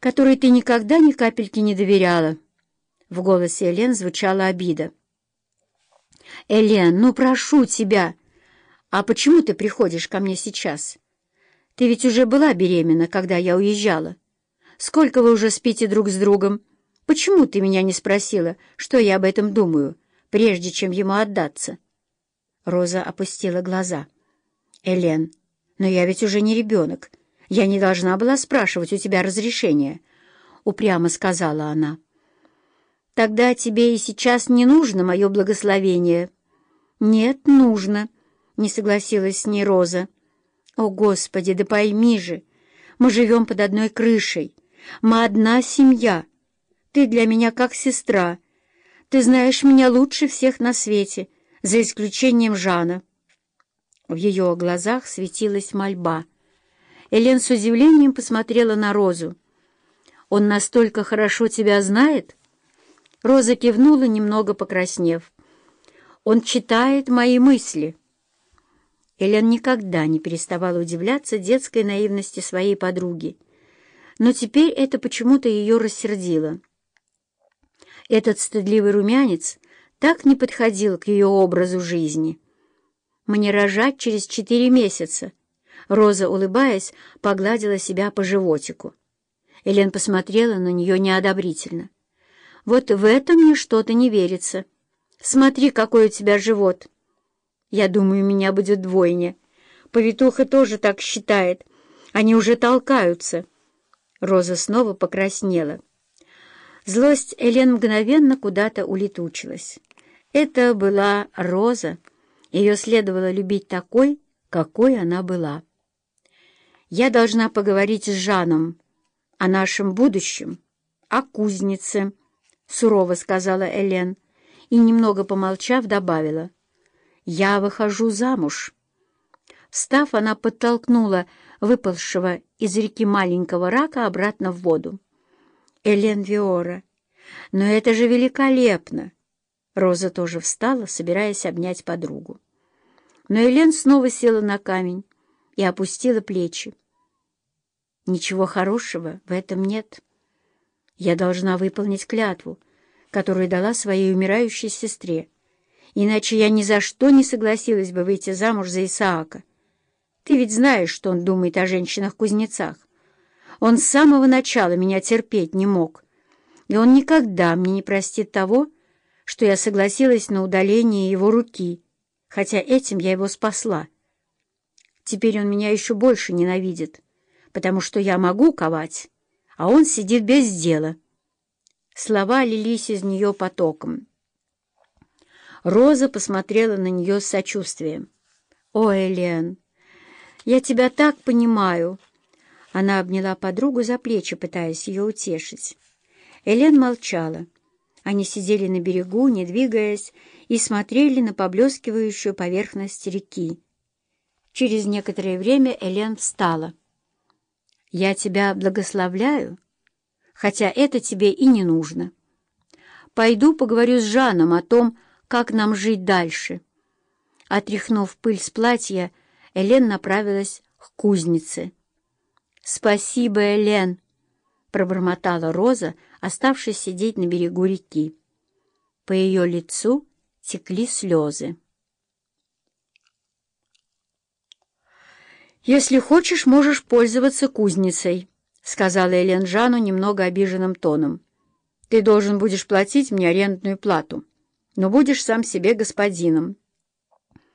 которой ты никогда ни капельки не доверяла». В голосе Элен звучала обида. «Элен, ну прошу тебя! А почему ты приходишь ко мне сейчас? Ты ведь уже была беременна, когда я уезжала. Сколько вы уже спите друг с другом? Почему ты меня не спросила, что я об этом думаю, прежде чем ему отдаться?» Роза опустила глаза. «Элен, но я ведь уже не ребенок. Я не должна была спрашивать у тебя разрешения», — упрямо сказала она. «Тогда тебе и сейчас не нужно мое благословение». «Нет, нужно», — не согласилась с ней Роза. «О, Господи, да пойми же, мы живем под одной крышей, мы одна семья. Ты для меня как сестра. Ты знаешь меня лучше всех на свете, за исключением Жана». В ее глазах светилась мольба. Элен с удивлением посмотрела на Розу. «Он настолько хорошо тебя знает?» Роза кивнула, немного покраснев. «Он читает мои мысли». Элен никогда не переставала удивляться детской наивности своей подруги, но теперь это почему-то ее рассердило. Этот стыдливый румянец так не подходил к ее образу жизни. «Мне рожать через четыре месяца», Роза, улыбаясь, погладила себя по животику. Элен посмотрела на нее неодобрительно. Вот в этом мне что-то не верится. Смотри, какой у тебя живот. Я думаю, меня будет двойня. Повитуха тоже так считает. Они уже толкаются. Роза снова покраснела. Злость Элен мгновенно куда-то улетучилась. Это была Роза. Ее следовало любить такой, какой она была. «Я должна поговорить с Жаном о нашем будущем, о кузнице», — сурово сказала Элен и, немного помолчав, добавила. «Я выхожу замуж». Встав, она подтолкнула выпалшего из реки маленького рака обратно в воду. «Элен Виора, но это же великолепно!» Роза тоже встала, собираясь обнять подругу. Но Элен снова села на камень и опустила плечи. «Ничего хорошего в этом нет». Я должна выполнить клятву, которую дала своей умирающей сестре, иначе я ни за что не согласилась бы выйти замуж за Исаака. Ты ведь знаешь, что он думает о женщинах-кузнецах. Он с самого начала меня терпеть не мог, и он никогда мне не простит того, что я согласилась на удаление его руки, хотя этим я его спасла. Теперь он меня еще больше ненавидит, потому что я могу ковать, а он сидит без дела. Слова лились из нее потоком. Роза посмотрела на нее с сочувствием. «О, Элен, я тебя так понимаю!» Она обняла подругу за плечи, пытаясь ее утешить. Элен молчала. Они сидели на берегу, не двигаясь, и смотрели на поблескивающую поверхность реки. Через некоторое время Элен встала. Я тебя благословляю, хотя это тебе и не нужно. Пойду поговорю с Жаном о том, как нам жить дальше». Отряхнув пыль с платья, Элен направилась к кузнице. «Спасибо, Элен!» — пробормотала Роза, оставшись сидеть на берегу реки. По ее лицу текли слезы. «Если хочешь, можешь пользоваться кузницей», — сказала Элен Жану немного обиженным тоном. «Ты должен будешь платить мне арендную плату, но будешь сам себе господином».